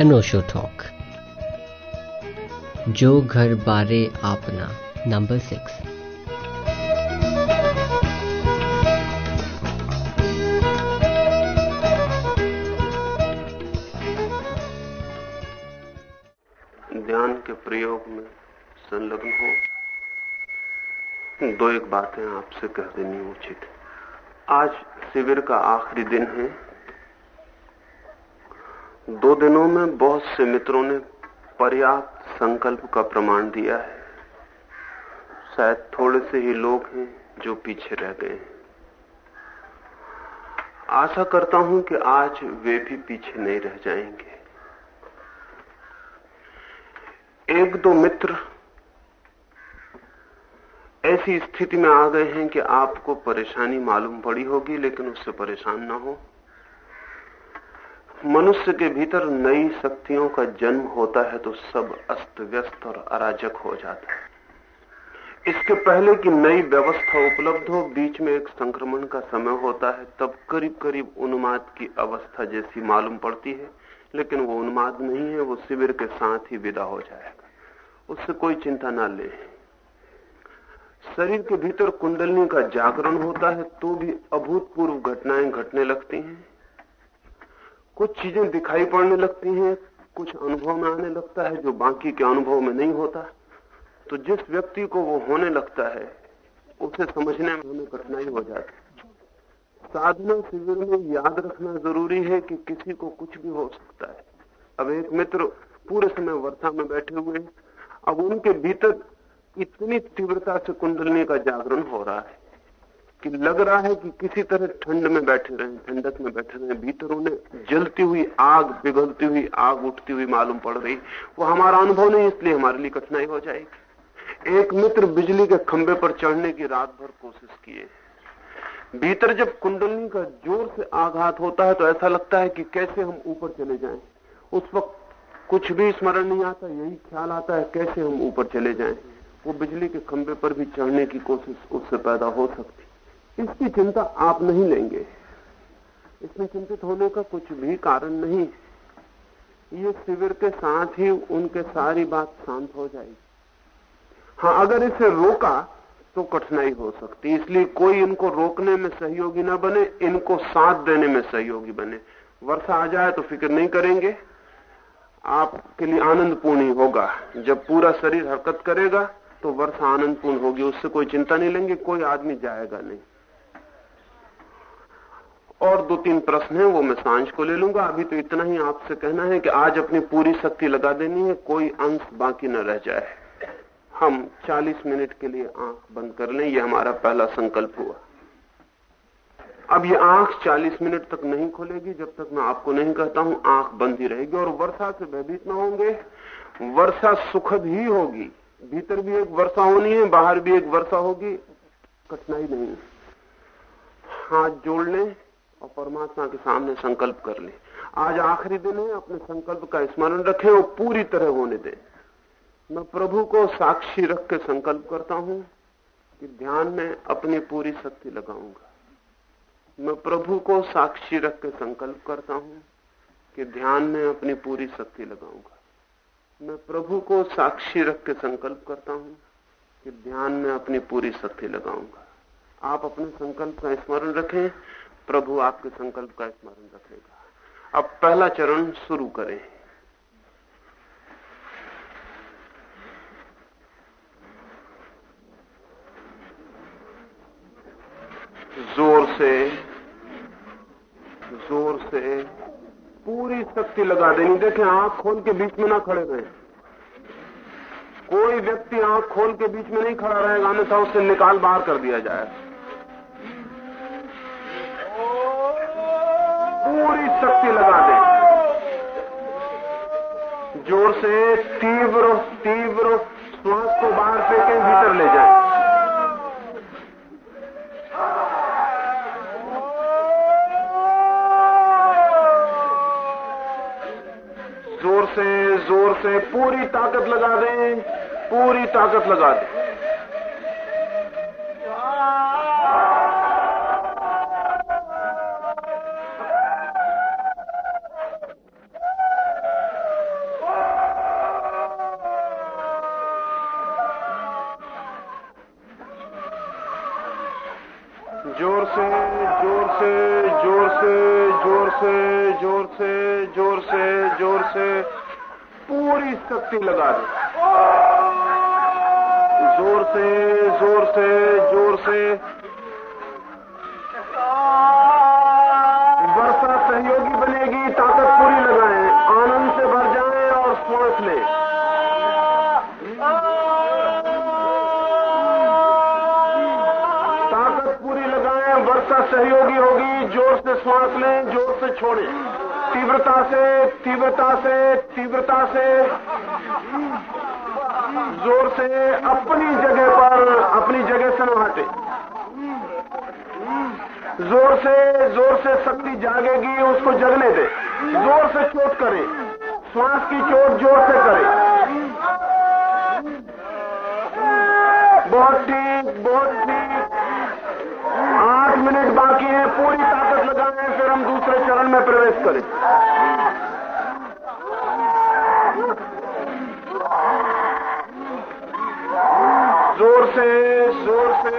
अनोशो talk. जो घर बारे आपना, नंबर सिक्स। ध्यान के प्रयोग में संलग्न हो। दो एक बातें आपसे कह देनी उचित। आज शिविर का आखिरी दिन है। दो दिनों में बहुत से मित्रों ने पर्याप्त संकल्प का प्रमाण दिया है। शायद थोड़े से ही लोग हैं जो पीछे रह गए हैं। आशा करता हूँ कि आज वे भी पीछे नहीं रह जाएँगे। एक दो मित्र ऐसी स्थिति में आ गए हैं कि आपको परेशानी मालूम पड़ी होगी, लेकिन उससे परेशान ना हो। मनुष्य के भीतर नई शक्तियों का जन्म होता है तो सब अस्त व्यस्त और अराजक हो जाता है। इसके पहले कि नई व्यवस्था उपलब्ध हो, बीच में एक संक्रमण का समय होता है, तब करीब करीब उन्माद की अवस्था जैसी मालूम पड़ती है, लेकिन वो उन्माद नहीं है, वो शिविर के साथ ही विदा हो जाएगा। उससे कोई चिंता ना ले। शरीर के भीतर कुंडलनी का जागरण होता है तो भी अभूतपूर्व घटनाएँ घटने लगती हैं। कुछ चीज़ें दिखाई पड़ने लगती हैं, कुछ अनुभव में आने लगता है जो बाकी के अनुभव में नहीं होता। तो जिस व्यक्ति को वो होने लगता है, उसे समझने में हमें कठिनाई हो जाती साधना शिविर में याद रखना ज़रूरी है कि किसी को कुछ भी हो सकता है। अब एक मित्र पूरे समय वर्षा में बैठे हुए हैं। अब उनके भीतर इतनी तीव्रता से कुंडलनी का जागरण हो रहा है। कि लग रहा है कि किसी तरह ठंड में बैठे रहे, ठंडक में बैठे रहे, भीतर उन्हें जलती हुई आग, पिघलती हुई आग उठती हुई मालूम पड़ रही। वो हमारा अनुभव नहीं, इसलिए हमारे लिए कठिनाई हो जाएगी। एक मित्र बिजली के खंभे पर चढ़ने की रात भर कोशिश किए। भीतर जब कुंडलनी का ज़ोर से आघात होता है तो ऐसा लगता है कि कैसे हम ऊपर चले जाएँ। उस वक्त कुछ भी स्मरण नहीं आता, यही ख्याल आता है कैसे हम ऊपर चले जाएँ। वो बिजली के खंभे पर भी चढ़ने की कोशिश उससे पैदा हो सकती इसकी चिंता आप नहीं लेंगे। इसमें चिंतित होने का कुछ भी कारण नहीं। ये शिविर के साथ ही उनके सारी बात शांत हो जाएगी। हाँ अगर इसे रोका तो कठिनाई हो सकती इसलिए कोई इनको रोकने में सहयोगी ना बने, इनको साथ देने में सहयोगी बने। वर्षा आ जाए तो फ़िक्र नहीं करेंगे। आपके लिए आनंदपूर्ण ही होगा। जब पूरा शरीर हरकत करेगा तो वर्षा आनंदपूर्ण होगी। उससे कोई चिंता नहीं लेंगे, कोई आदमी जाएगा नहीं। और दो तीन प्रश्न हैं, वो मैं साँझ को ले लूँगा। अभी तो इतना ही आपसे कहना है कि आज अपनी पूरी शक्ति लगा देनी है, कोई अंश बाकी न रह जाए। हम 40 मिनट के लिए आँख बंद कर लें, ये हमारा पहला संकल्प हुआ। अब ये आँख 40 मिनट तक नहीं खोलेगी, जब तक मैं आपको नहीं कहता हूँ, आँख बंद ही रहेगी। और वर्षा से भयभीत न होंगे। वर्षा सुखद ही होगी। भीतर भी एक वर्षा होनी है, बाहर भी एक वर्षा होगी। कठिनाई नहीं हाथ जोड़ लें। और परमात्मा के सामने संकल्प कर लें। आज आखिरी दिन है, अपने संकल्प का स्मरण रखें और पूरी तरह होने दें। मैं प्रभु को साक्षी रख के संकल्प करता हूँ कि ध्यान में अपनी पूरी शक्ति लगाऊँगा। मैं प्रभु को साक्षी रख के संकल्प करता हूँ कि ध्यान में अपनी पूरी शक्ति लगाऊँगा। मैं प्रभु को साक्षी रख के संकल्प करता हूँ कि ध्यान में अपनी पूरी शक्ति लगाऊँगा। आप अपने संकल्प का स्मरण रखें प्रभु आपके संकल्प का स्मरण रखेगा। अब पहला चरण शुरू करें। ज़ोर से ज़ोर से, पूरी शक्ति लगा देनी। देखें, आँख खोल के बीच में ना खड़े रहे। कोई व्यक्ति आँख खोल के बीच में नहीं खड़ा रहेगा, अन्यथा उसे निकाल बाहर कर दिया जाए। शक्ति लगा दे। ज़ोर से तीव्र तीव्र श्वास को बाहर फेंकें, भीतर ले जाए। ज़ोर से ज़ोर से पूरी ताकत लगा दें, पूरी ताकत लगा दें। शक्ति लगा दे। ज़ोर से ज़ोर से ज़ोर से। वर्षा सहयोगी बनेगी, ताकत पूरी लगाएँ, आनंद से भर जाएँ और श्वास लें। ताकत पूरी लगाएँ वर्षा सहयोगी होगी, ज़ोर से श्वास लें, ज़ोर से छोड़ें। तीव्रता से तीव्रता से तीव्रता से। ज़ोर से अपनी जगह पर, अपनी जगह से न हटे। ज़ोर से ज़ोर से शक्ति जागेगी, उसको जगने दे। ज़ोर से चोट करें। श्वास की चोट ज़ोर से करें। बहुत ठीक बहुत ठीक। आठ मिनट बाकी है, पूरी ताकत लगाएँ, फिर हम दूसरे चरण में प्रवेश करें ज़ोर से ज़ोर से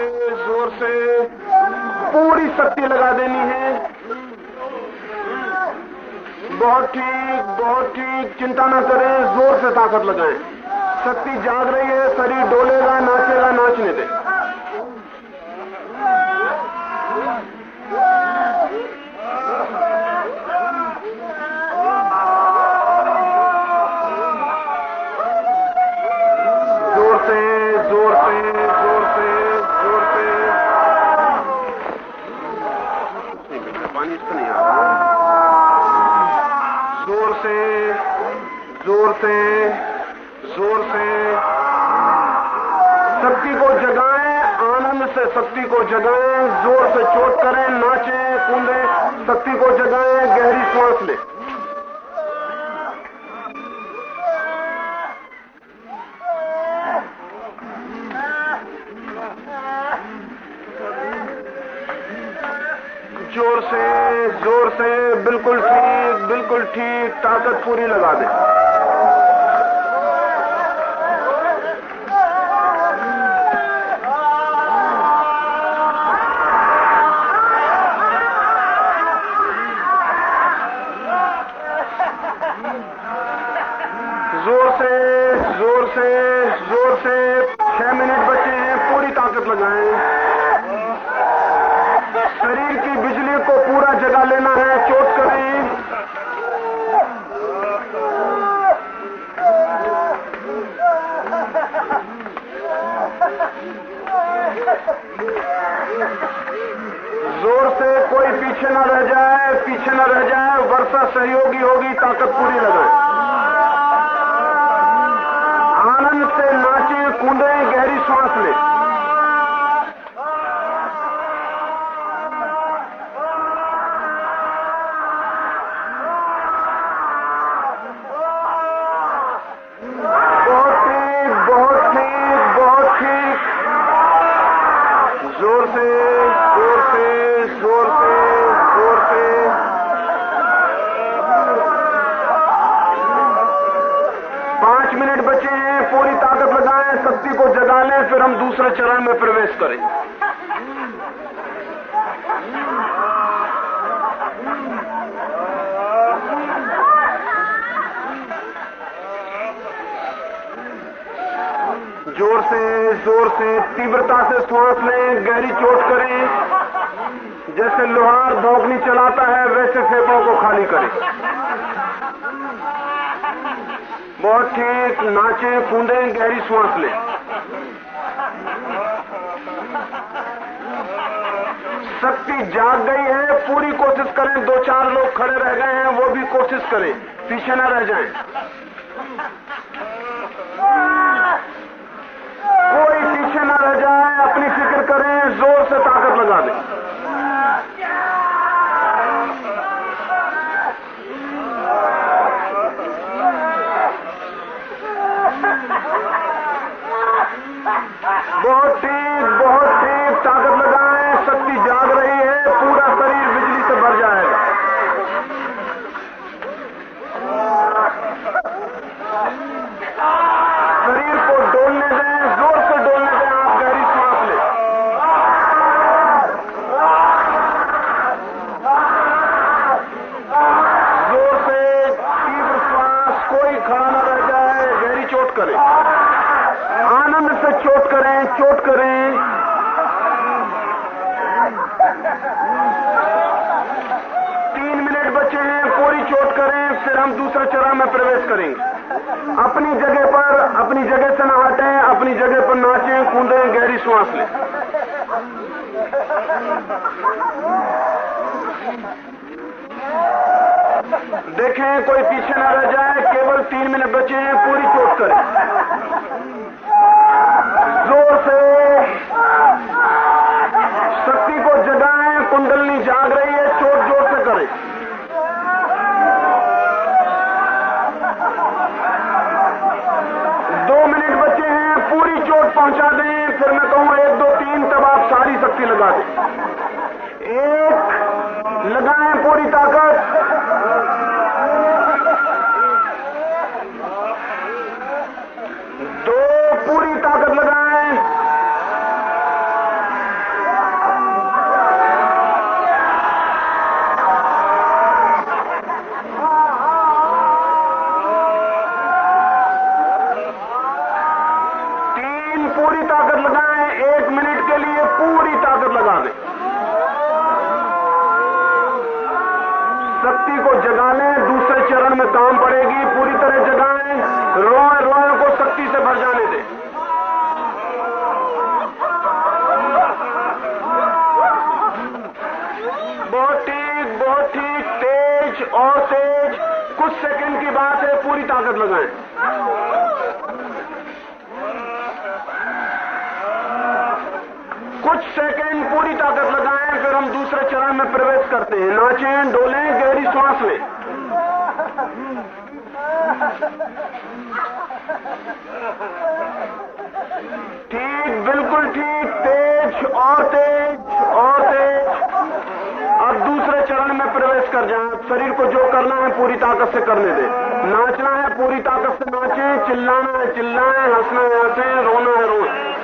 से पूरी शक्ति लगा देनी है। बहुत ठीक बहुत ठीक, चिंता ना करें, ज़ोर से ताकत लगाएँ। शक्ति जाग रही है, शरीर डोलेगा, नाचेगा, नाचने दे। जगाएँ ज़ोर से चोट करें, नाचें, कूदें, शक्ति को जगाएँ, गहरी सांस लें। ज़ोर से ज़ोर से, बिल्कुल ठीक बिल्कुल ठीक, ताकत पूरी लगा दे। ज़ोर से ज़ोर से ज़ोर से। छह मिनट बचे हैं, पूरी ताकत लगाएँ। शरीर की बिजली को पूरा जगा लेना है, चोट करें। ज़ोर से कोई पीछे न रह जाए, पीछे न रह जाए, वर्षा सहयोगी होगी, ताकत पूरी लगाए। आनंद से नाचे कूदे गहरी सांस लें। पूरी ताकत लगाएँ, शक्ति को जगा लें, फिर हम दूसरे चरण में प्रवेश करें। ज़ोर से ज़ोर से, तीव्रता से श्वास लें, गहरी चोट करें। जैसे लोहार धोखनी चलाता है, वैसे फेफड़ों को खाली करें। बहुत नाचे कूदें गहरी श्वास लें। शक्ति जाग गई है, पूरी कोशिश करें, दो चार लोग खड़े रह गए हैं, वो भी कोशिश करें, पीछे ना रह जाएँ। कोई पीछे ना रह जाए, अपनी फ़िक्र करें, ज़ोर से ताकत लगा दें बहुत ठीक बहुत ठीक ताकत लगाएँ शक्ति जाग रही है पूरा शरीर बिजली से भर जाएगा शरीर को डोलने दें ज़ोर से डोलने दें आप गहरी सांस लें चोट करें तीन मिनट बचे हैं पूरी चोट करें फिर हम दूसरे चरण में प्रवेश करेंगे अपनी जगह पर अपनी जगह से न हटें अपनी जगह पर नाचें कूदें गहरी श्वास लें देखें कोई पीछे न रह जाए, केवल तीन मिनट बचे हैं, पूरी चोट करें। ज़ोर से शक्ति को जगाएँ, कुंडलनी जाग रही है, चोट ज़ोर से करें। दो मिनट बचे हैं, पूरी चोट पहुँचा दें, फिर मैं कहूँ, एक, दो, तीन, तब आप सारी शक्ति लगा दें। काम पड़ेगी, पूरी तरह जगाएँ, रोए रोए को शक्ति से भर जाने दें। बहुत ठीक बहुत ठीक, तेज, और तेज, कुछ सेकंड की बात है, पूरी ताकत लगाएँ। कुछ सेकंड, पूरी ताकत लगाएँ, फिर हम दूसरे चरण में प्रवेश करते हैं। नाचें, डोलें, गहरी श्वास लें। ठीक, बिल्कुल ठीक, तेज, और तेज और तेज। अब दूसरे चरण में प्रवेश कर जाएँ शरीर को जो करना है, पूरी ताकत से करने दें। नाचना है, पूरी ताकत से नाचें। चिल्लाना है, चिल्लाएँ, हंसना है, हंसें, रोना है, रोएँ।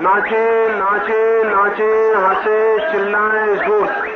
नाचे नाचे नाचे हंसे चिल्लाए ज़ोर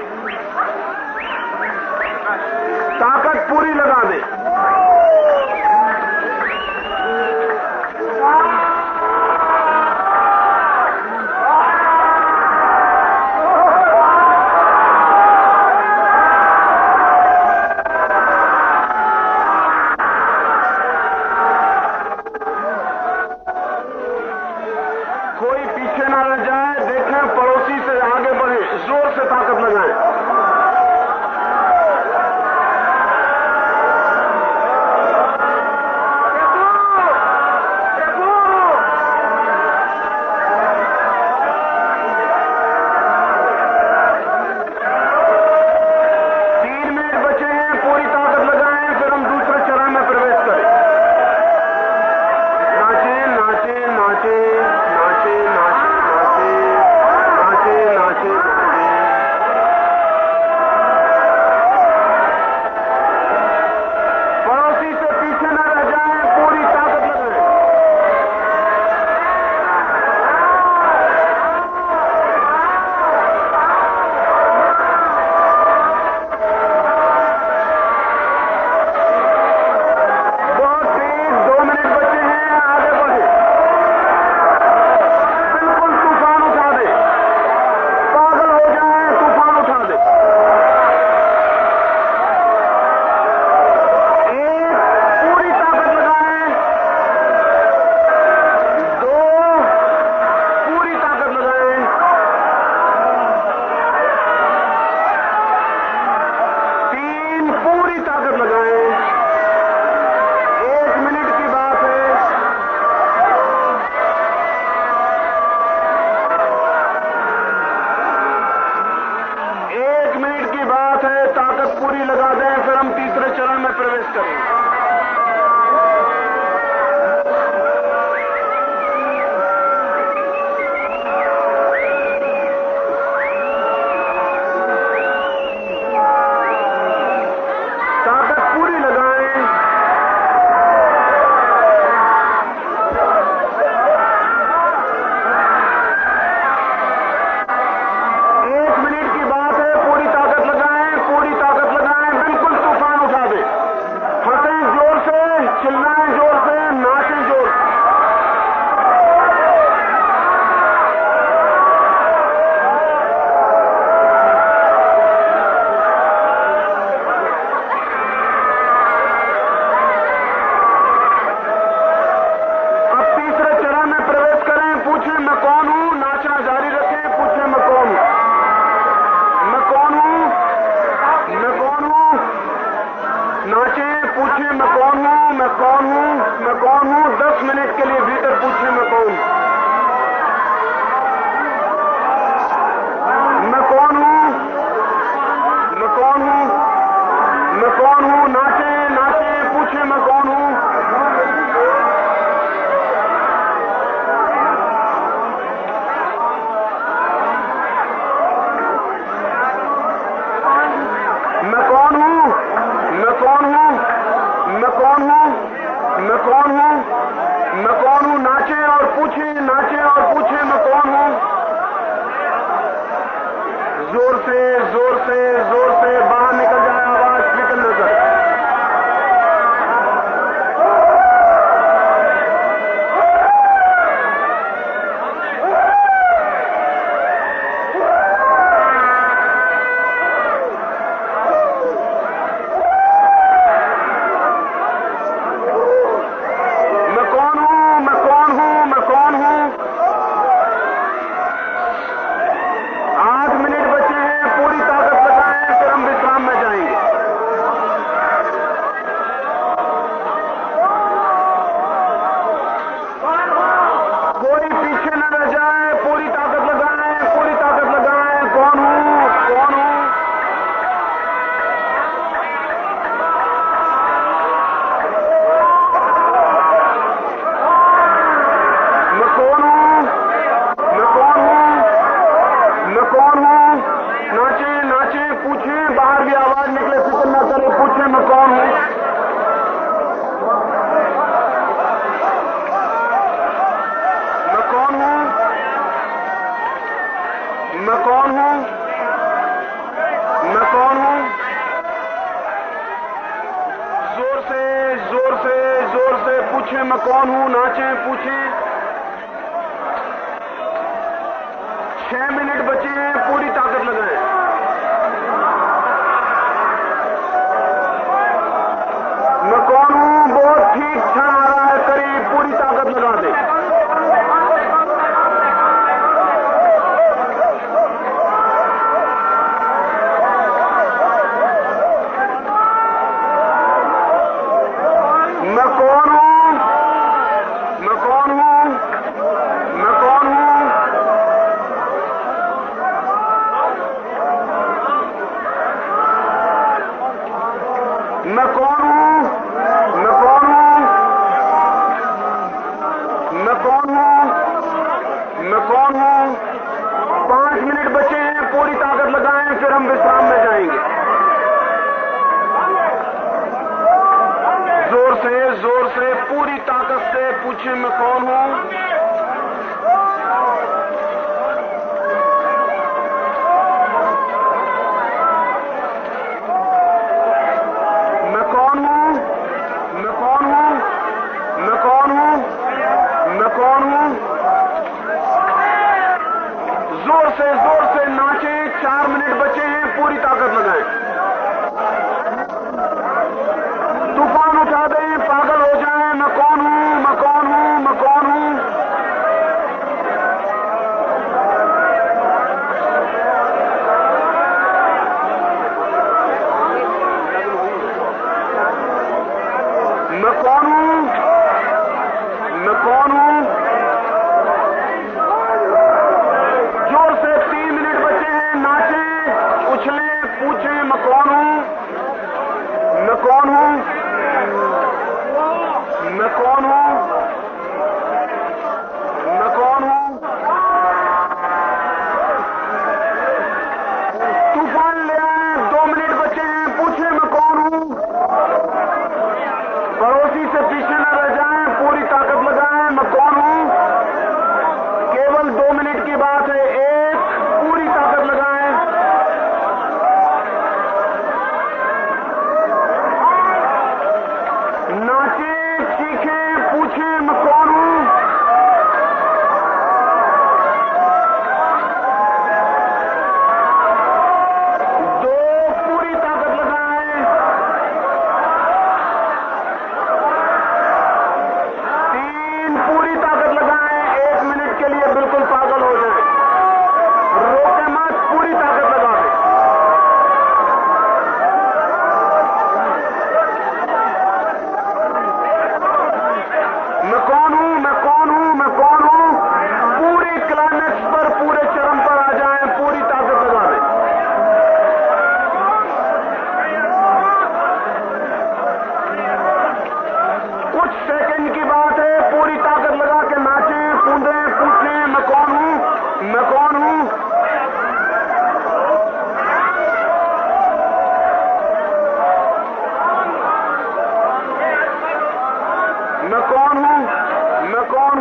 जाके सीखे पूछे मुस्कुरा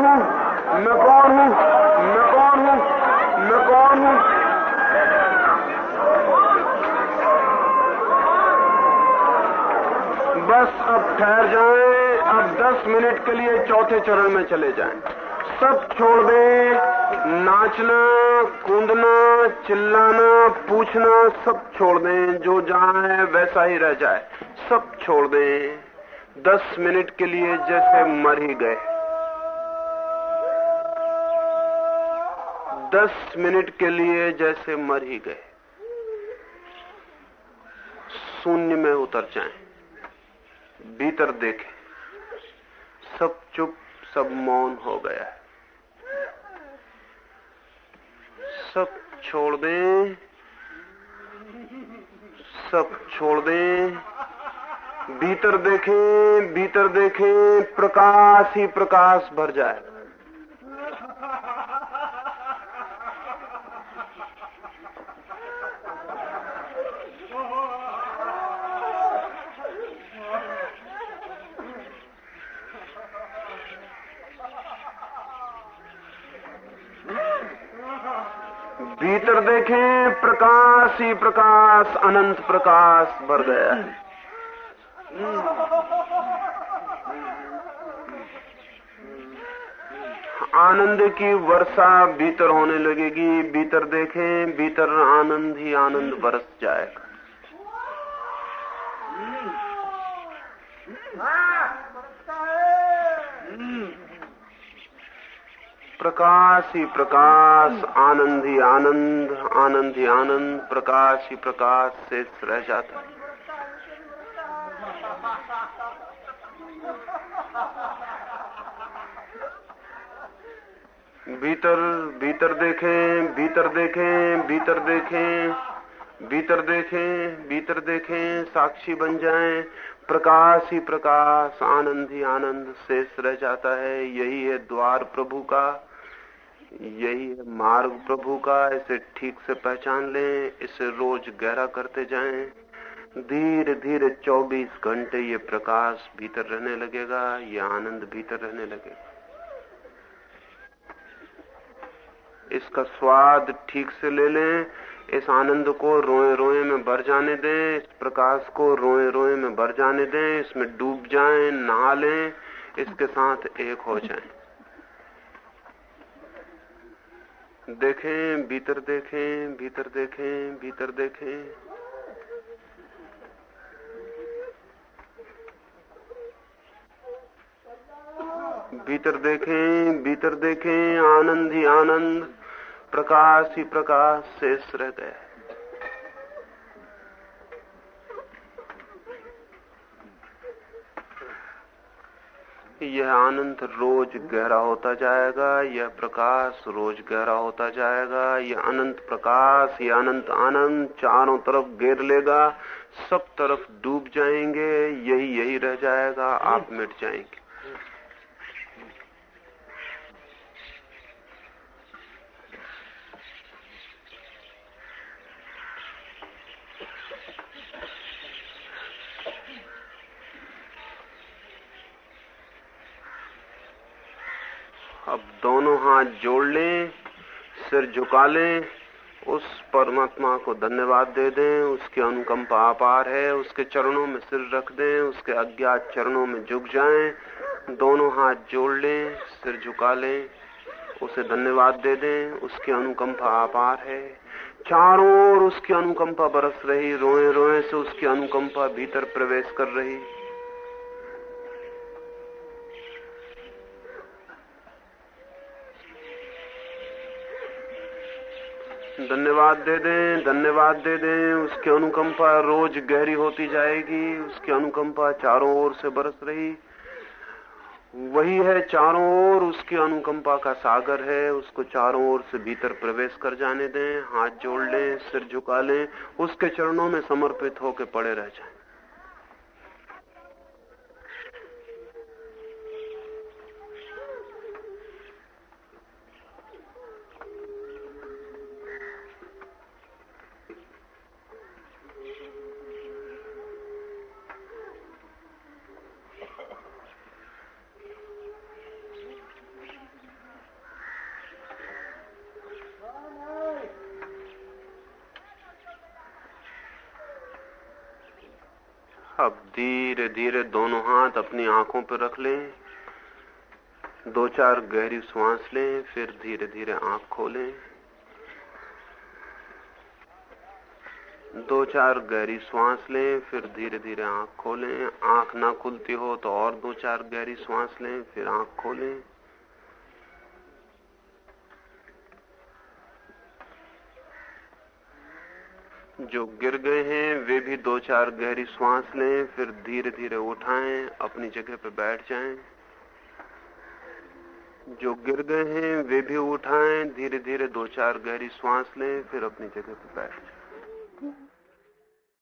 हूँ। मैं कौन हूँ? मैं कौन हूँ? मैं कौन हूँ? बस अब ठहर जाए। अब 10 मिनट के लिए चौथे चरण में चले जाए। सब छोड़ दें। नाचना, कूदना, चिल्लाना, पूछना, सब छोड़ दें। जो जहाँ है वैसा ही रह जाए। सब छोड़ दें। दस मिनट के लिए जैसे मर ही गए। दस मिनट के लिए जैसे मर ही गए। शून्य में उतर जाएँ, भीतर देखें सब चुप सब मौन हो गया है। सब छोड़ दें सब छोड़ दें भीतर देखें भीतर देखें प्रकाश ही प्रकाश भर जाएगा। काशी प्रकाश, अनंत प्रकाश भर गया है आनंद की वर्षा भीतर होने लगेगी, भीतर देखें, भीतर आनंद ही आनंद बरस जाएगा। प्रकाश ही प्रकाश, आनंद ही आनंद आनंद ही आनंद, प्रकाश ही प्रकाश से रह जाता है। भीतर भीतर देखें भीतर देखें भीतर देखें भीतर देखें भीतर देखें, साक्षी बन जाएँ, प्रकाश ही प्रकाश, आनंद ही आनंद शेष रह जाता है। यही है द्वार प्रभु का। यही है मार्ग प्रभु का इसे ठीक से पहचान लें, इसे रोज गहरा करते जाएँ। धीरे धीरे 24 घंटे ये प्रकाश भीतर रहने लगेगा, ये आनंद भीतर रहने लगेगा। इसका स्वाद ठीक से ले लें, इस आनंद को रोए रोए में भर जाने दें, इस प्रकाश को रोए रोए में भर जाने दें, इसमें डूब जाएँ, नहा लें, इसके साथ एक हो जाएँ। देखें, भीतर देखें भीतर देखें भीतर देखें। भीतर देखें भीतर देखें, आनंद ही आनंद, प्रकाश ही प्रकाश शेष रह गया यह आनंद रोज गहरा होता जाएगा, यह प्रकाश रोज गहरा होता जाएगा, यह अनंत प्रकाश, यह अनंत आनंद चारों तरफ़ घेर लेगा, सब तरफ़ डूब जाएँगे, यही यही रह जाएगा, आप मिट जाएँगे अब दोनों हाथ जोड़ लें, सिर झुका लें, उस परमात्मा को धन्यवाद दे दें, उसकी अनुकंपा अपार है, उसके चरणों में सिर रख दें, उसके अज्ञात चरणों में झुक जाएँ, दोनों हाथ जोड़ लें, सिर झुका लें, उसे धन्यवाद दे दें, उसकी अनुकंपा अपार है। चारों ओर उसकी अनुकंपा बरस रही रोए रोए से उसकी अनुकंपा भीतर प्रवेश कर रही। धन्यवाद दे दें, धन्यवाद दे दें। उसकी अनुकंपा रोज गहरी होती जाएगी, उसकी अनुकंपा चारों ओर से बरस रही। वही है चारों ओर, उसकी अनुकंपा का सागर है, उसको चारों ओर से भीतर प्रवेश कर जाने दें, हाथ जोड़ लें, सिर झुका लें, उसके चरणों में समर्पित होकर पड़े रह जाएँ। अब धीरे धीरे दोनों हाथ अपनी आँखों पर रख लें। दो चार गहरी श्वास लें, फिर धीरे धीरे आँख खोलें। दो चार गहरी श्वास लें, फिर धीरे धीरे आँख खोलें। आँख ना खुलती हो तो और दो चार गहरी श्वास लें, फिर आँख खोलें। जो गिर गए हैं, वे भी दो चार गहरी श्वास लें, फिर धीरे धीरे उठाएँ, अपनी जगह पर बैठ जाएँ। जो गिर गए हैं, वे भी उठाएँ धीरे धीरे दो चार गहरी श्वास लें, फिर अपनी जगह पर बैठ जाएँ।